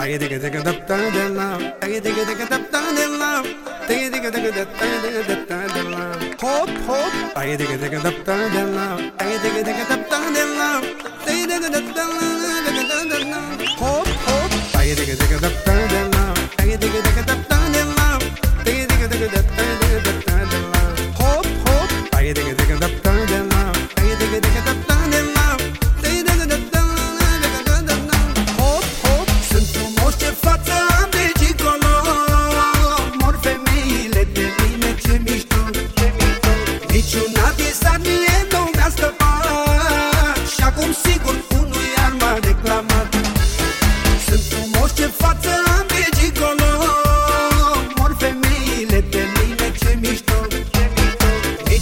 Hop hop. Hop hop.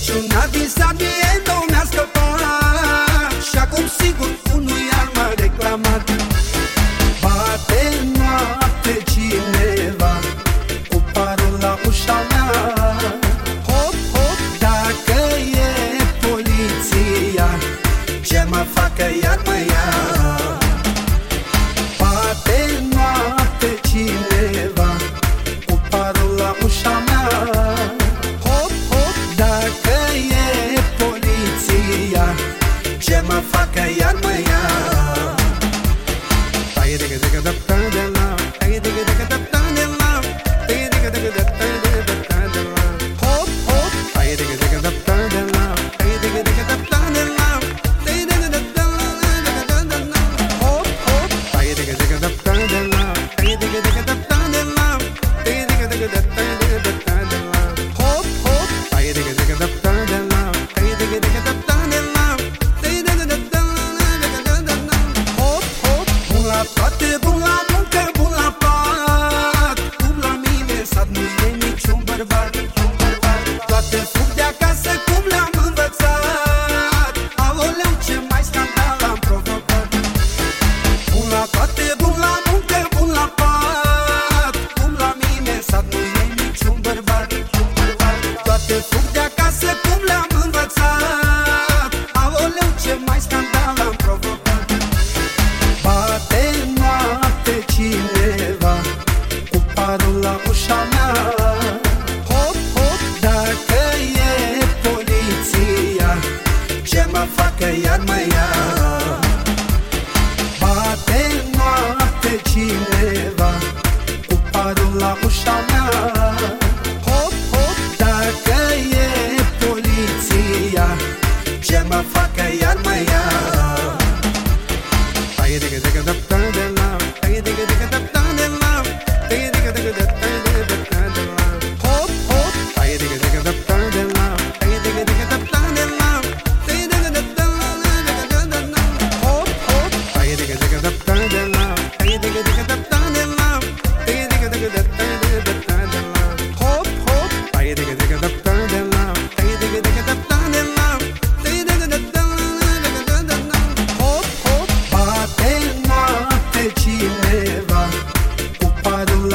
Should not be sad, got da pandemia. ceva Cu parul la ușa mea Hop, hop, dacă e poliția Ce mă face